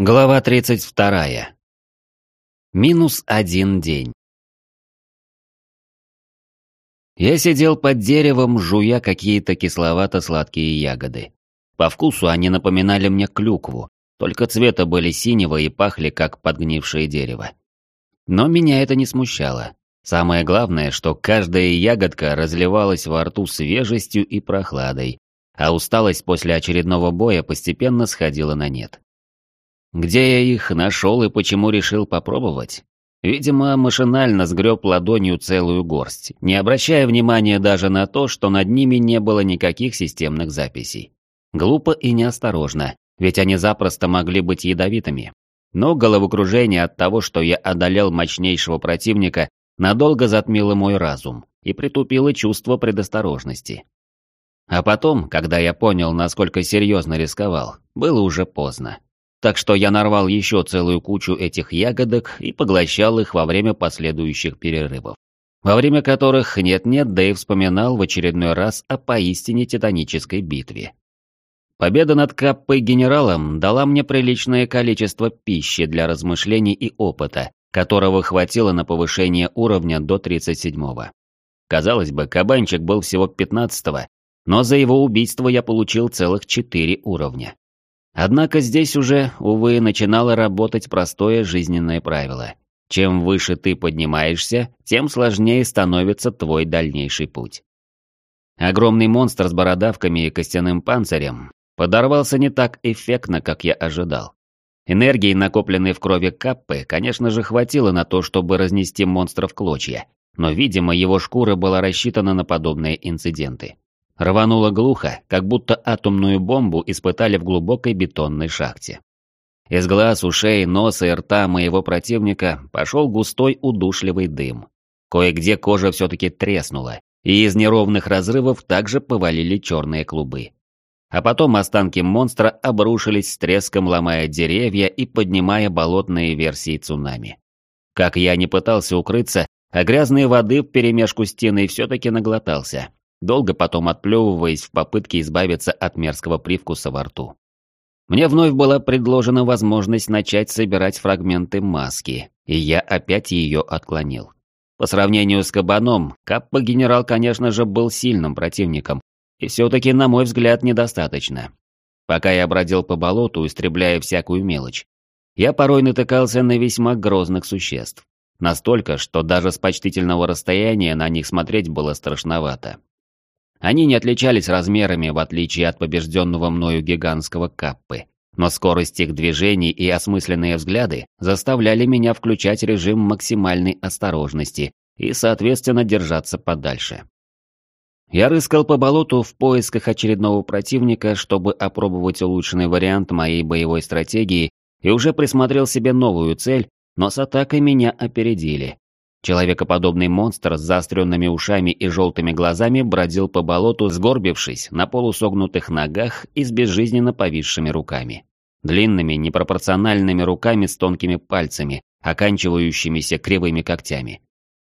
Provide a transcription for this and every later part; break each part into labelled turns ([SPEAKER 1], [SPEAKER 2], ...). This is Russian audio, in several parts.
[SPEAKER 1] Глава 32. Минус один день. Я сидел под деревом, жуя какие-то кисловато-сладкие ягоды. По вкусу они напоминали мне клюкву, только цвета были синего и пахли, как подгнившее дерево. Но меня это не смущало. Самое главное, что каждая ягодка разливалась во рту свежестью и прохладой, а усталость после очередного боя постепенно сходила на нет. Где я их нашел и почему решил попробовать? Видимо, машинально сгреб ладонью целую горсть, не обращая внимания даже на то, что над ними не было никаких системных записей. Глупо и неосторожно, ведь они запросто могли быть ядовитыми. Но головокружение от того, что я одолел мощнейшего противника, надолго затмило мой разум и притупило чувство предосторожности. А потом, когда я понял, насколько серьезно рисковал, было уже поздно. Так что я нарвал еще целую кучу этих ягодок и поглощал их во время последующих перерывов. Во время которых нет-нет, и вспоминал в очередной раз о поистине титанической битве. Победа над Каппой генералом дала мне приличное количество пищи для размышлений и опыта, которого хватило на повышение уровня до 37-го. Казалось бы, кабанчик был всего 15-го, но за его убийство я получил целых 4 уровня. Однако здесь уже, увы, начинало работать простое жизненное правило. Чем выше ты поднимаешься, тем сложнее становится твой дальнейший путь. Огромный монстр с бородавками и костяным панцирем подорвался не так эффектно, как я ожидал. Энергии, накопленной в крови Каппы, конечно же, хватило на то, чтобы разнести монстра в клочья, но, видимо, его шкура была рассчитана на подобные инциденты. Рвануло глухо, как будто атомную бомбу испытали в глубокой бетонной шахте. Из глаз, ушей, носа и рта моего противника пошел густой удушливый дым. Кое-где кожа все-таки треснула, и из неровных разрывов также повалили черные клубы. А потом останки монстра обрушились с треском, ломая деревья и поднимая болотные версии цунами. Как я не пытался укрыться, а грязной воды вперемешку с тиной все-таки наглотался, долго потом отплевываясь в попытке избавиться от мерзкого привкуса во рту. Мне вновь была предложена возможность начать собирать фрагменты маски, и я опять ее отклонил. По сравнению с кабаном, Каппа-генерал, конечно же, был сильным противником, и все-таки, на мой взгляд, недостаточно. Пока я бродил по болоту, истребляя всякую мелочь, я порой натыкался на весьма грозных существ. Настолько, что даже с почтительного расстояния на них смотреть было страшновато. Они не отличались размерами, в отличие от побежденного мною гигантского каппы. Но скорость их движений и осмысленные взгляды заставляли меня включать режим максимальной осторожности и, соответственно, держаться подальше. Я рыскал по болоту в поисках очередного противника, чтобы опробовать улучшенный вариант моей боевой стратегии и уже присмотрел себе новую цель, но с атакой меня опередили. Человекоподобный монстр с заостренными ушами и желтыми глазами бродил по болоту, сгорбившись на полусогнутых ногах и с безжизненно повисшими руками. Длинными, непропорциональными руками с тонкими пальцами, оканчивающимися кривыми когтями.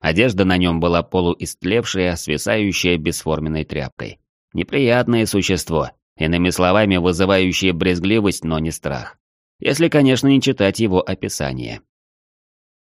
[SPEAKER 1] Одежда на нем была полуистлевшая, свисающая бесформенной тряпкой. Неприятное существо, иными словами, вызывающее брезгливость, но не страх. Если, конечно, не читать его описание.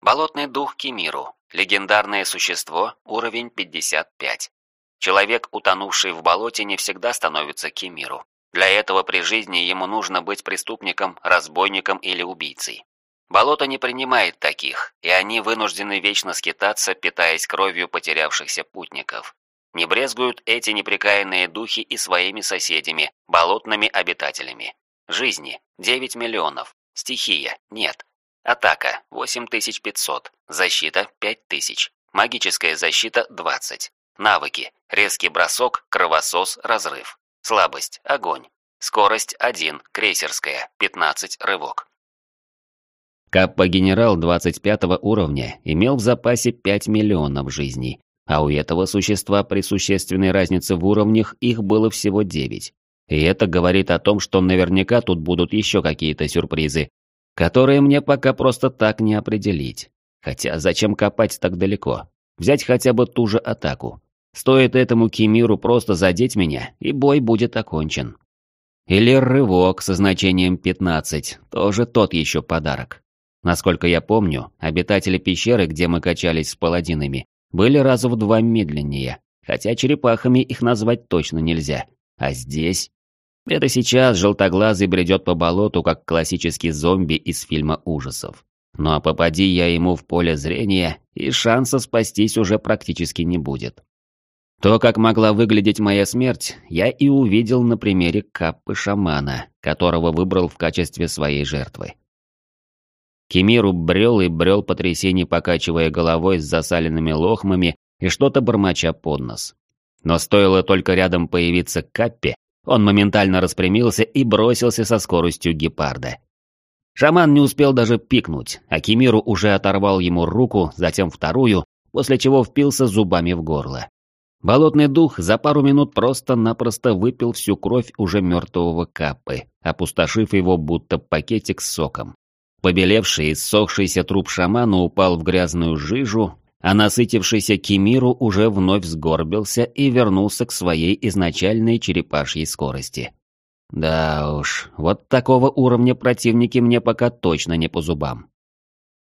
[SPEAKER 2] Болотный дух Кимиру. Легендарное существо, уровень 55. Человек, утонувший в болоте, не всегда становится Кимиру. Для этого при жизни ему нужно быть преступником, разбойником или убийцей. Болото не принимает таких, и они вынуждены вечно скитаться, питаясь кровью потерявшихся путников. Не брезгуют эти непрекаянные духи и своими соседями, болотными обитателями. Жизни – 9 миллионов. Стихия – нет. Атака 8500, защита 5000, магическая защита 20. Навыки: резкий бросок, кровосос, разрыв. Слабость огонь. Скорость 1, крейсерская, 15 рывок.
[SPEAKER 1] Каппа-генерал 25 уровня имел в запасе 5 миллионов жизней, а у этого существа при существенной разнице в уровнях их было всего 9. И это говорит о том, что наверняка тут будут еще какие-то сюрпризы, которые мне пока просто так не определить. Хотя зачем копать так далеко? Взять хотя бы ту же атаку. Стоит этому Кимиру просто задеть меня, и бой будет окончен. Или рывок со значением 15, тоже тот еще подарок. Насколько я помню, обитатели пещеры, где мы качались с паладинами, были раза в два медленнее, хотя черепахами их назвать точно нельзя. А здесь... Это сейчас желтоглазый бредет по болоту, как классический зомби из фильма ужасов. Ну а попади я ему в поле зрения, и шанса спастись уже практически не будет. То, как могла выглядеть моя смерть, я и увидел на примере каппы шамана, которого выбрал в качестве своей жертвы. Кемиру брел и брел по трясине, покачивая головой с засаленными лохмами и что-то бормоча под нос. Но стоило только рядом появиться Каппе, он моментально распрямился и бросился со скоростью гепарда. Шаман не успел даже пикнуть, а Кемиру уже оторвал ему руку, затем вторую, после чего впился зубами в горло. Болотный дух за пару минут просто-напросто выпил всю кровь уже мертвого Каппы, опустошив его будто пакетик с соком. Побелевший и ссохшийся труп шамана упал в грязную жижу, а насытившийся Кемиру уже вновь сгорбился и вернулся к своей изначальной черепашьей скорости. Да уж, вот такого уровня противники мне пока точно не по зубам.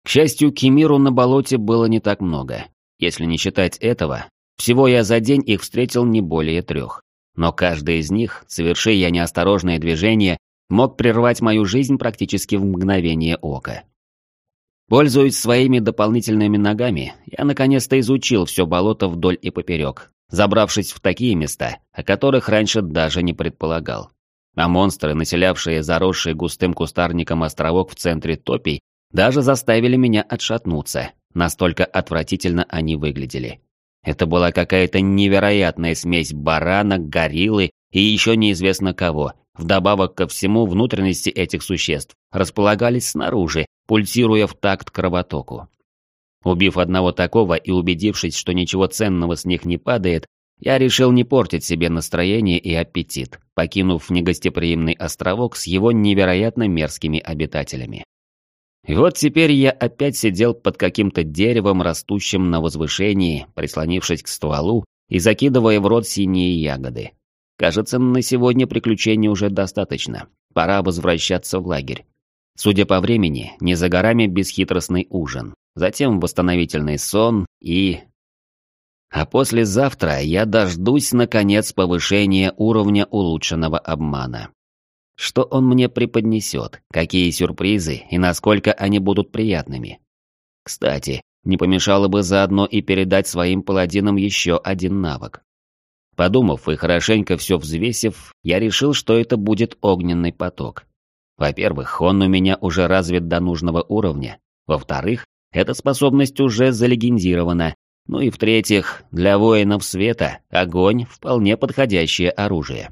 [SPEAKER 1] К счастью, Кемиру на болоте было не так много. Если не считать этого, всего я за день их встретил не более трех. Но каждый из них, соверши я неосторожное движение, мог прервать мою жизнь практически в мгновение ока. Пользуясь своими дополнительными ногами, я наконец-то изучил все болото вдоль и поперек, забравшись в такие места, о которых раньше даже не предполагал. А монстры, населявшие заросший густым кустарником островок в центре топий, даже заставили меня отшатнуться, настолько отвратительно они выглядели. Это была какая-то невероятная смесь барана, гориллы и еще неизвестно кого. Вдобавок ко всему, внутренности этих существ располагались снаружи, пульсируя в такт кровотоку. Убив одного такого и убедившись, что ничего ценного с них не падает, я решил не портить себе настроение и аппетит, покинув негостеприимный островок с его невероятно мерзкими обитателями. И вот теперь я опять сидел под каким-то деревом, растущим на возвышении, прислонившись к стволу и закидывая в рот синие ягоды. Кажется, на сегодня приключений уже достаточно. Пора возвращаться в лагерь. Судя по времени, не за горами бесхитростный ужин. Затем восстановительный сон и а послезавтра я дождусь, наконец, повышения уровня улучшенного обмана. Что он мне преподнесет, какие сюрпризы и насколько они будут приятными. Кстати, не помешало бы заодно и передать своим паладинам еще один навык. Подумав и хорошенько все взвесив, я решил, что это будет огненный поток. Во-первых, он у меня уже развит до нужного уровня. Во-вторых, эта способность уже залегендирована, ну и в-третьих, для воинов света огонь – вполне подходящее оружие.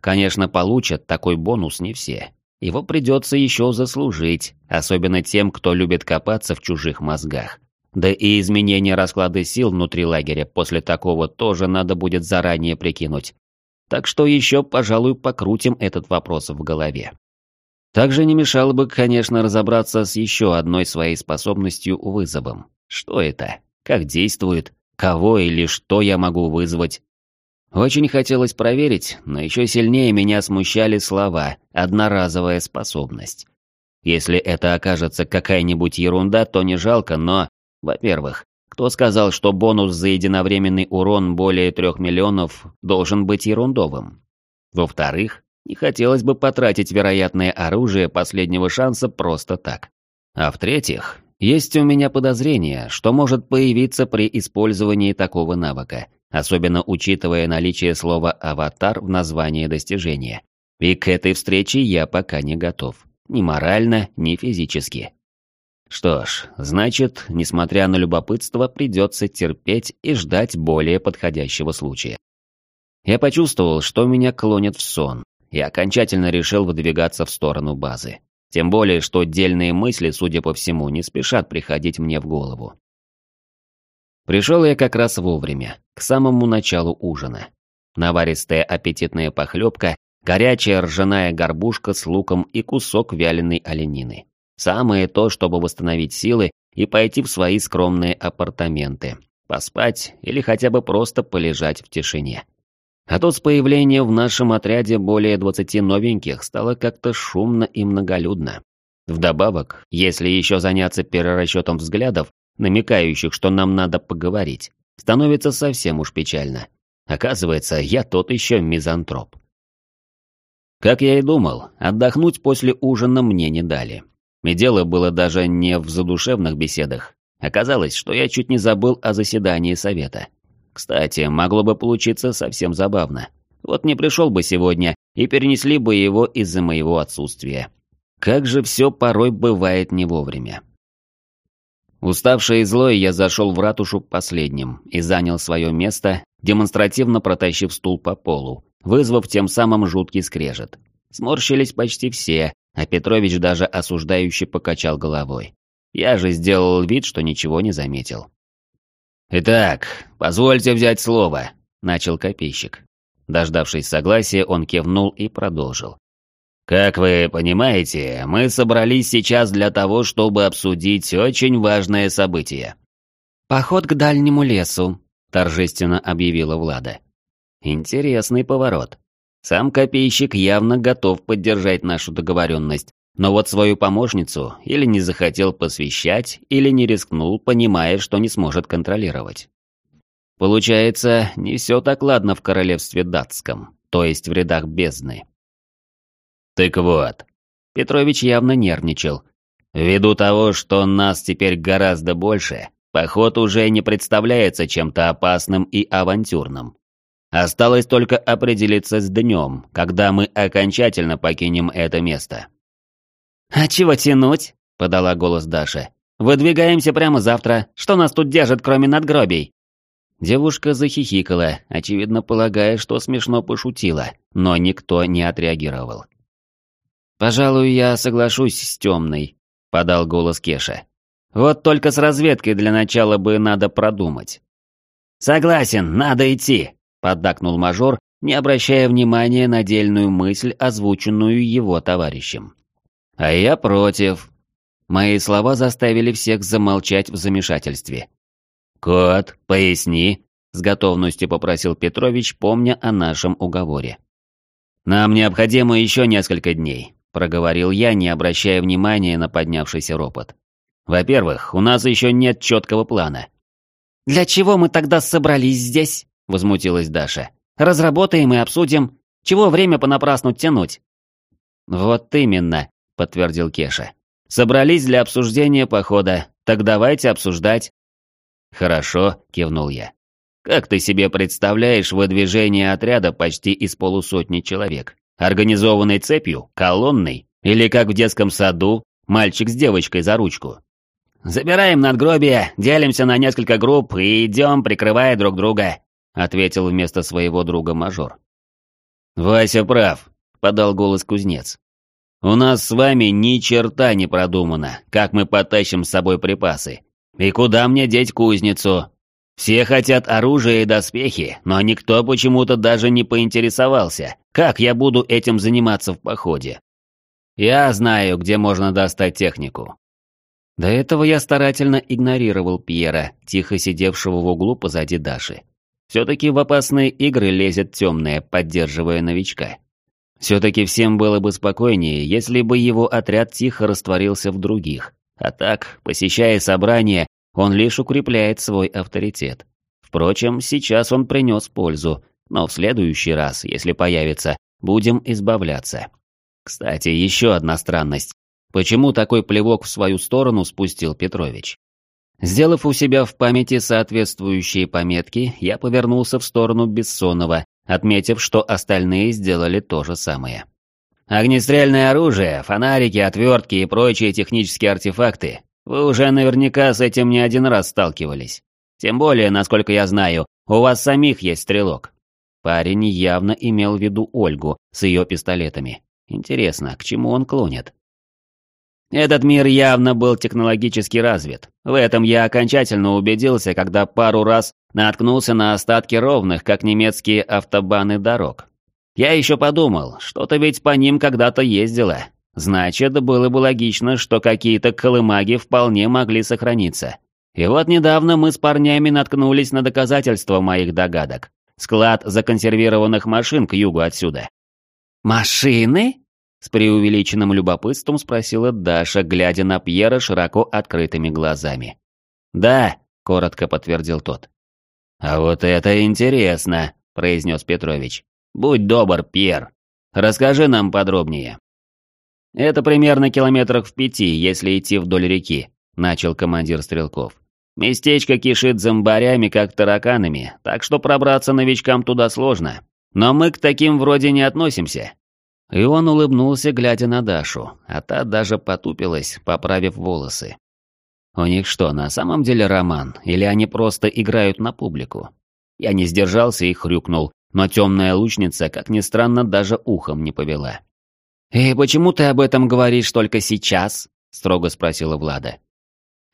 [SPEAKER 1] Конечно, получат такой бонус не все. Его придется еще заслужить, особенно тем, кто любит копаться в чужих мозгах. Да и изменение расклада сил внутри лагеря после такого тоже надо будет заранее прикинуть. Так что еще, пожалуй, покрутим этот вопрос в голове. Также не мешало бы, конечно, разобраться с еще одной своей способностью вызовом. Что это? как действует, кого или что я могу вызвать. Очень хотелось проверить, но еще сильнее меня смущали слова «одноразовая способность». Если это окажется какая-нибудь ерунда, то не жалко, но, во-первых, кто сказал, что бонус за единовременный урон более трех миллионов должен быть ерундовым? Во-вторых, не хотелось бы потратить вероятное оружие последнего шанса просто так. А в-третьих, есть у меня подозрение, что может появиться при использовании такого навыка, особенно учитывая наличие слова «аватар» в названии достижения. И к этой встрече я пока не готов. Ни морально, ни физически. Что ж, значит, несмотря на любопытство, придется терпеть и ждать более подходящего случая. Я почувствовал, что меня клонит в сон, и окончательно решил выдвигаться в сторону базы. Тем более, что дельные мысли, судя по всему, не спешат приходить мне в голову. Пришел я как раз вовремя, к самому началу ужина. Наваристая аппетитная похлебка, горячая ржаная горбушка с луком и кусок вяленой оленины. Самое то, чтобы восстановить силы и пойти в свои скромные апартаменты, поспать или хотя бы просто полежать в тишине. А тут с появлением в нашем отряде более двадцати новеньких стало как-то шумно и многолюдно. Вдобавок, если еще заняться перерасчетом взглядов, намекающих, что нам надо поговорить, становится совсем уж печально. Оказывается, я тот еще мизантроп. Как я и думал, отдохнуть после ужина мне не дали. И дело было даже не в задушевных беседах. Оказалось, что я чуть не забыл о заседании совета. Кстати, могло бы получиться совсем забавно. Вот не пришел бы сегодня, и перенесли бы его из-за моего отсутствия. Как же все порой бывает не вовремя. Уставший и злой, я зашел в ратушу последним и занял свое место, демонстративно протащив стул по полу, вызвав тем самым жуткий скрежет. Сморщились почти все, а Петрович даже осуждающе покачал головой. Я же сделал вид, что ничего не заметил. «Итак, позвольте взять слово», — начал копейщик. Дождавшись согласия, он кивнул и продолжил. «Как вы понимаете, мы собрались сейчас для того, чтобы обсудить очень важное событие».
[SPEAKER 2] «Поход к дальнему лесу», — торжественно объявила Влада.
[SPEAKER 1] «Интересный поворот. Сам копейщик явно готов поддержать нашу договоренность, но вот свою помощницу или не захотел посвящать, или не рискнул, понимая, что не сможет контролировать. Получается, не все так ладно в королевстве датском, то есть в рядах бездны. Так вот, Петрович явно нервничал. Ввиду того, что нас теперь гораздо больше, поход уже не представляется чем-то опасным и авантюрным. Осталось только определиться с днем, когда мы окончательно покинем это место.
[SPEAKER 2] «А чего тянуть?» – подала голос Даша. «Выдвигаемся прямо завтра. Что нас тут держит, кроме надгробий?»
[SPEAKER 1] Девушка захихикала, очевидно полагая, что смешно пошутила, но никто не отреагировал. «Пожалуй, я соглашусь с темной», — подал голос Кеша. «Вот только с разведкой для начала бы надо продумать».
[SPEAKER 2] «Согласен, надо идти», — поддакнул мажор, не обращая внимания на дельную мысль, озвученную его товарищем.
[SPEAKER 1] А я против. Мои слова заставили всех замолчать в замешательстве. «Кот, поясни», — с готовностью попросил Петрович, помня о нашем уговоре. «Нам необходимо еще несколько дней», — проговорил я, не обращая внимания на поднявшийся ропот. «Во-первых, у нас еще нет четкого плана».
[SPEAKER 2] «Для чего мы тогда собрались здесь?» — возмутилась Даша. «Разработаем и обсудим. Чего время понапрасну тянуть?»
[SPEAKER 1] «Вот именно», — подтвердил Кеша. «Собрались для обсуждения похода, так давайте обсуждать». «Хорошо», — кивнул я. «Как ты себе представляешь выдвижение отряда почти из полусотни человек? Организованной цепью? Колонной? Или как в детском саду? Мальчик с девочкой за ручку?»
[SPEAKER 2] «Забираем надгробие, делимся на несколько групп и идем, прикрывая друг друга», — ответил вместо своего друга мажор.
[SPEAKER 1] «Вася прав», — подал голос кузнец. У нас с вами ни черта не продумано, как мы потащим с собой припасы. И куда мне деть кузницу? Все хотят оружие и доспехи, но никто почему-то даже не поинтересовался, как я буду этим заниматься в походе. Я знаю, где можно достать технику. До этого я старательно игнорировал Пьера, тихо сидевшего в углу позади Даши. Все-таки в опасные игры лезет темная, поддерживая новичка. Все-таки всем было бы спокойнее, если бы его отряд тихо растворился в других. А так, посещая собрание, он лишь укрепляет свой авторитет. Впрочем, сейчас он принес пользу, но в следующий раз, если появится, будем избавляться. Кстати, еще одна странность. Почему такой плевок в свою сторону спустил Петрович? Сделав у себя в памяти соответствующие пометки, я повернулся в сторону Бессонова отметив, что остальные сделали то же самое. Огнестрельное оружие, фонарики, отвертки и прочие технические артефакты. Вы уже наверняка с этим не один раз сталкивались. Тем более, насколько я знаю, у вас самих есть стрелок. Парень явно имел в виду Ольгу с ее пистолетами. Интересно, к чему он клонит? Этот мир явно был технологически развит. В этом я окончательно убедился, когда пару раз наткнулся на остатки ровных, как немецкие автобаны дорог. Я еще подумал, что-то ведь по ним когда-то ездило. Значит, было бы логично, что какие-то колымаги вполне могли сохраниться. И вот недавно мы с парнями наткнулись на доказательства моих догадок. Склад законсервированных машин к югу отсюда».
[SPEAKER 2] «Машины?»
[SPEAKER 1] С преувеличенным любопытством спросила Даша, глядя на Пьера широко открытыми глазами. «Да», — коротко подтвердил тот. «А вот это интересно», — произнес Петрович. «Будь добр, Пьер. Расскажи нам подробнее». «Это примерно километрах в пяти, если идти вдоль реки», — начал командир стрелков. «Местечко кишит зомбарями, как тараканами, так что пробраться новичкам туда сложно. Но мы к таким вроде не относимся. И он улыбнулся, глядя на Дашу, а та даже потупилась, поправив волосы. У них что, на самом деле роман, или они просто играют на публику? Я не сдержался и хрюкнул, но темная лучница, как ни странно, даже ухом не повела. «И почему ты об этом говоришь только сейчас?» – строго спросила Влада.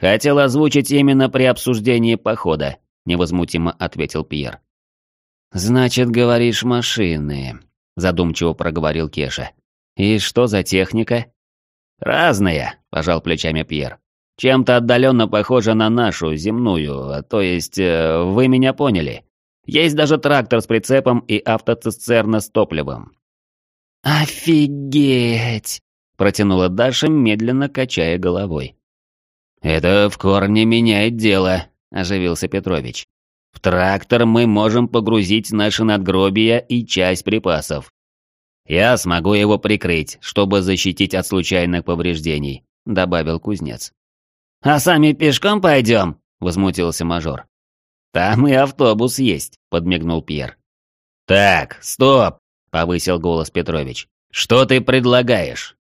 [SPEAKER 1] «Хотел озвучить именно при обсуждении похода», – невозмутимо ответил Пьер. «Значит, говоришь машины», задумчиво проговорил Кеша. «И что за техника?» «Разная», – пожал плечами Пьер. «Чем-то отдаленно похожа на нашу, земную, то есть, э, вы меня поняли. Есть даже трактор с прицепом и автоцистерна с топливом».
[SPEAKER 2] «Офигеть!» – протянула Даша, медленно качая головой.
[SPEAKER 1] «Это в корне меняет дело», – оживился Петрович. В трактор мы можем погрузить наши надгробия и часть припасов. Я смогу его прикрыть, чтобы защитить от случайных повреждений», — добавил кузнец.
[SPEAKER 2] «А сами пешком пойдем?»
[SPEAKER 1] — возмутился мажор. «Там и автобус есть», — подмигнул Пьер. «Так, стоп!» — повысил голос Петрович. «Что ты предлагаешь?»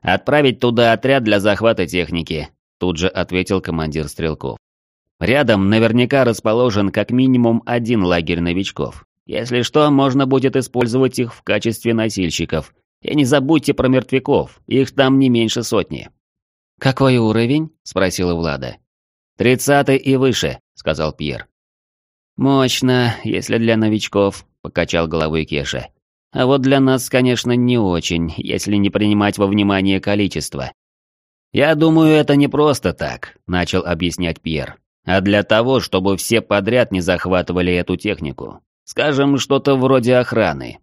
[SPEAKER 1] «Отправить туда отряд для захвата техники», — тут же ответил командир стрелков. Рядом наверняка расположен как минимум один лагерь новичков. Если что, можно будет использовать их в качестве носильщиков. И не забудьте про мертвяков, их там не меньше сотни.
[SPEAKER 2] «Какой уровень?» – спросила Влада.
[SPEAKER 1] «Тридцатый и выше», – сказал Пьер.
[SPEAKER 2] «Мощно, если для новичков», – покачал головой Кеша. «А вот для нас, конечно, не очень, если не принимать во внимание количество».
[SPEAKER 1] «Я думаю, это не просто так», – начал объяснять Пьер а для того, чтобы все подряд не захватывали эту технику. Скажем, что-то вроде охраны.